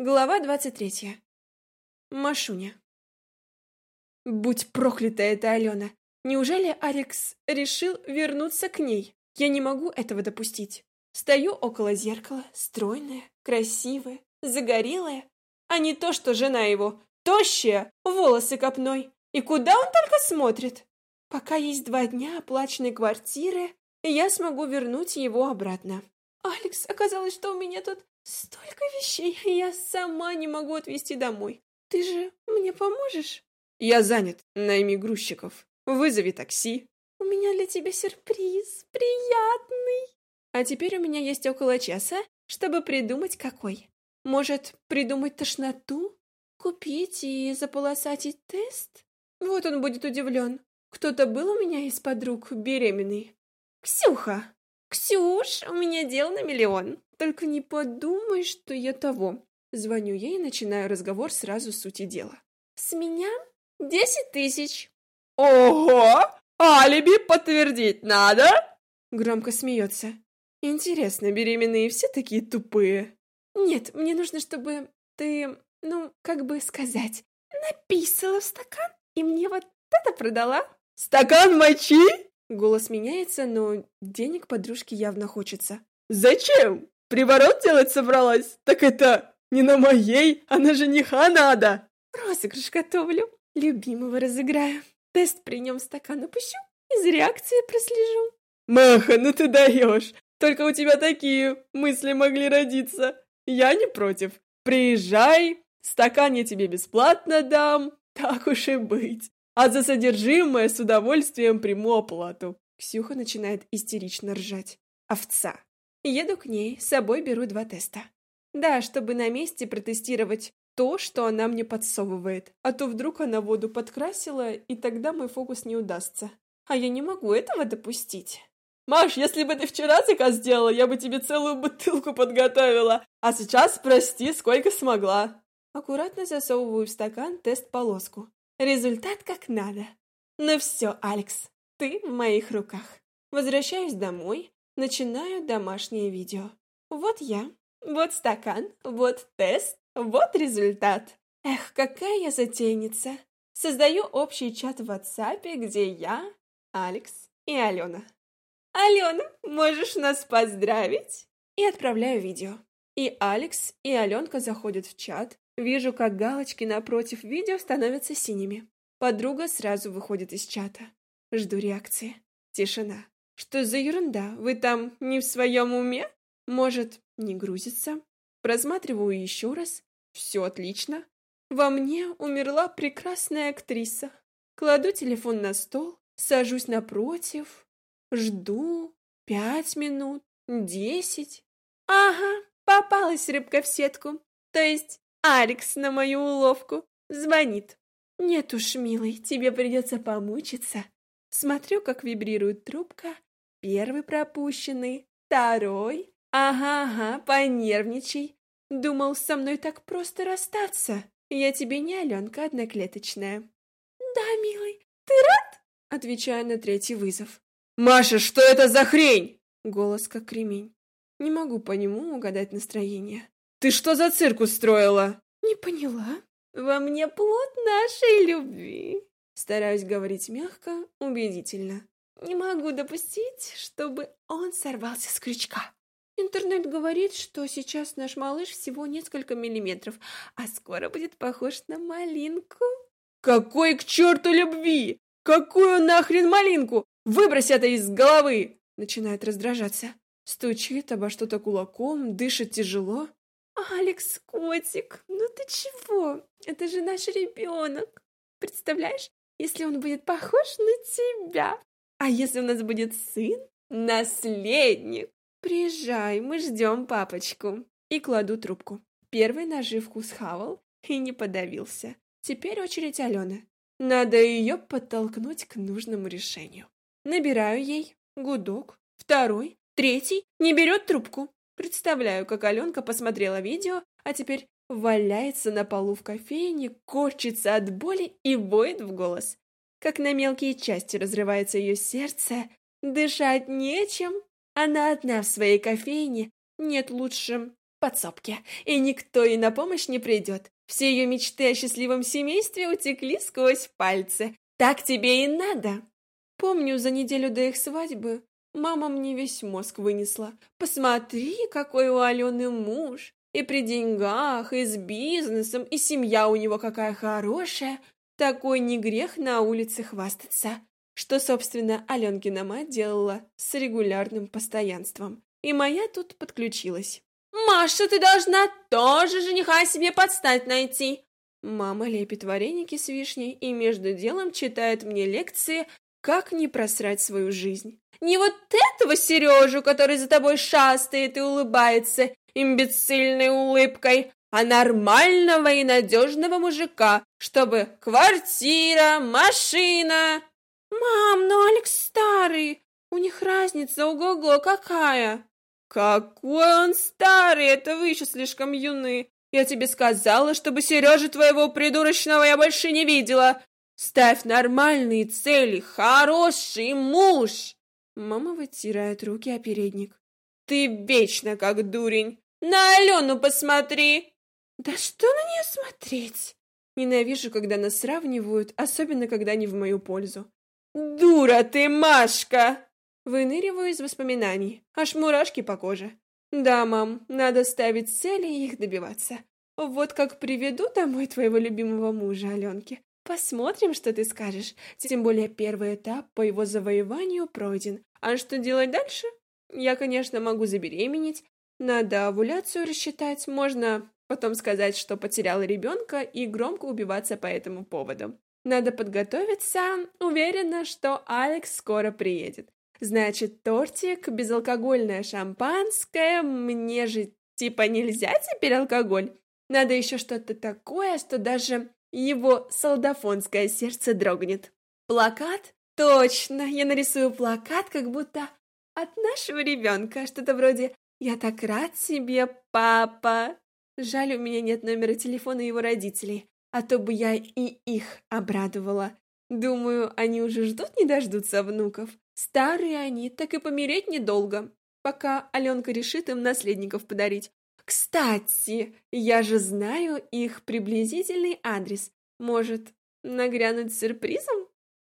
Глава двадцать третья. Машуня. Будь проклята эта Алена. Неужели Алекс решил вернуться к ней? Я не могу этого допустить. Стою около зеркала, стройная, красивая, загорелая, а не то, что жена его, тощая, волосы копной. И куда он только смотрит? Пока есть два дня оплаченной квартиры, я смогу вернуть его обратно. Алекс, оказалось, что у меня тут столько вещей, я сама не могу отвезти домой. Ты же мне поможешь? Я занят, найми грузчиков. Вызови такси. У меня для тебя сюрприз, приятный. А теперь у меня есть около часа, чтобы придумать какой. Может, придумать тошноту? Купить и заполосать тест? Вот он будет удивлен. Кто-то был у меня из подруг беременный. Ксюха! Ксюш, у меня дел на миллион. Только не подумай, что я того. Звоню ей и начинаю разговор сразу с сути дела. С меня десять тысяч. Ого! Алиби подтвердить надо? Громко смеется. Интересно, беременные все такие тупые? Нет, мне нужно, чтобы ты, ну, как бы сказать, написала в стакан и мне вот это продала. Стакан мочи? Голос меняется, но денег подружке явно хочется. Зачем? Приворот делать собралась? Так это не на моей, а на жениха надо. Розыгрыш готовлю. Любимого разыграю. Тест при нем стакан опущу. Из реакции прослежу. Маха, ну ты даешь. Только у тебя такие мысли могли родиться. Я не против. Приезжай, стакан я тебе бесплатно дам. Так уж и быть. А за содержимое с удовольствием приму оплату. Ксюха начинает истерично ржать. Овца. Еду к ней, с собой беру два теста. Да, чтобы на месте протестировать то, что она мне подсовывает. А то вдруг она воду подкрасила, и тогда мой фокус не удастся. А я не могу этого допустить. Маш, если бы ты вчера заказ сделала, я бы тебе целую бутылку подготовила. А сейчас, прости, сколько смогла. Аккуратно засовываю в стакан тест-полоску. Результат как надо. Ну все, Алекс, ты в моих руках. Возвращаюсь домой, начинаю домашнее видео. Вот я, вот стакан, вот тест, вот результат. Эх, какая я затейница. Создаю общий чат в WhatsApp, где я, Алекс и Алена. Алена, можешь нас поздравить? И отправляю видео. И Алекс, и Аленка заходят в чат. Вижу, как галочки напротив видео становятся синими. Подруга сразу выходит из чата. Жду реакции. Тишина. Что за ерунда? Вы там не в своем уме? Может, не грузится? Просматриваю еще раз. Все отлично. Во мне умерла прекрасная актриса. Кладу телефон на стол, сажусь напротив, жду пять минут, десять. Ага, попалась рыбка в сетку. То есть Алекс на мою уловку звонит. Нет уж, милый, тебе придется помучиться. Смотрю, как вибрирует трубка. Первый пропущенный, второй. Ага-ага, понервничай. Думал, со мной так просто расстаться. Я тебе не Аленка одноклеточная. Да, милый, ты рад? Отвечаю на третий вызов. Маша, что это за хрень? Голос как кремень. Не могу по нему угадать настроение. Ты что за цирк устроила? Не поняла. Во мне плод нашей любви. Стараюсь говорить мягко, убедительно. Не могу допустить, чтобы он сорвался с крючка. Интернет говорит, что сейчас наш малыш всего несколько миллиметров, а скоро будет похож на малинку. Какой к черту любви? Какую нахрен малинку? Выбрось это из головы! Начинает раздражаться. Стучит обо что-то кулаком, дышит тяжело. Алекс, котик, ну ты чего? Это же наш ребенок. Представляешь, если он будет похож на тебя? А если у нас будет сын? Наследник! «Приезжай, мы ждем папочку». И кладу трубку. Первый наживку схавал и не подавился. Теперь очередь Алены. Надо ее подтолкнуть к нужному решению. Набираю ей. Гудок. Второй. Третий. Не берет трубку. Представляю, как Аленка посмотрела видео, а теперь валяется на полу в кофейне, корчится от боли и воет в голос. Как на мелкие части разрывается ее сердце, дышать нечем, она одна в своей кофейне, нет лучше подсобке, и никто ей на помощь не придет. Все ее мечты о счастливом семействе утекли сквозь пальцы. Так тебе и надо. Помню, за неделю до их свадьбы мама мне весь мозг вынесла. Посмотри, какой у Алены муж. И при деньгах, и с бизнесом, и семья у него какая хорошая. Такой не грех на улице хвастаться. Что, собственно, Аленкина мать делала с регулярным постоянством. И моя тут подключилась. «Маша, ты должна тоже жениха себе подстать найти!» Мама лепит вареники с вишней и между делом читает мне лекции, как не просрать свою жизнь. «Не вот этого Сережу, который за тобой шастает и улыбается имбецильной улыбкой, а нормального и надежного мужика, чтобы квартира, машина...» «Мам, ну Алекс старый, у них разница ого-го какая!» «Какой он старый! Это вы еще слишком юны! Я тебе сказала, чтобы Сережи твоего придурочного я больше не видела! Ставь нормальные цели, хороший муж!» Мама вытирает руки о передник. «Ты вечно как дурень! На Алену посмотри!» «Да что на нее смотреть?» Ненавижу, когда нас сравнивают, особенно когда не в мою пользу. «Дура ты, Машка!» Выныриваю из воспоминаний, аж мурашки по коже. Да, мам, надо ставить цели и их добиваться. Вот как приведу домой твоего любимого мужа, Аленки. Посмотрим, что ты скажешь. Тем более первый этап по его завоеванию пройден. А что делать дальше? Я, конечно, могу забеременеть. Надо овуляцию рассчитать. Можно потом сказать, что потеряла ребенка и громко убиваться по этому поводу. Надо подготовиться. Уверена, что Алекс скоро приедет. Значит, тортик, безалкогольное шампанское, мне же типа нельзя теперь алкоголь? Надо еще что-то такое, что даже его солдафонское сердце дрогнет. Плакат? Точно, я нарисую плакат, как будто от нашего ребенка, что-то вроде «Я так рад тебе, папа!» Жаль, у меня нет номера телефона его родителей, а то бы я и их обрадовала. Думаю, они уже ждут не дождутся внуков. Старые они, так и помереть недолго, пока Аленка решит им наследников подарить. Кстати, я же знаю их приблизительный адрес. Может, нагрянуть сюрпризом?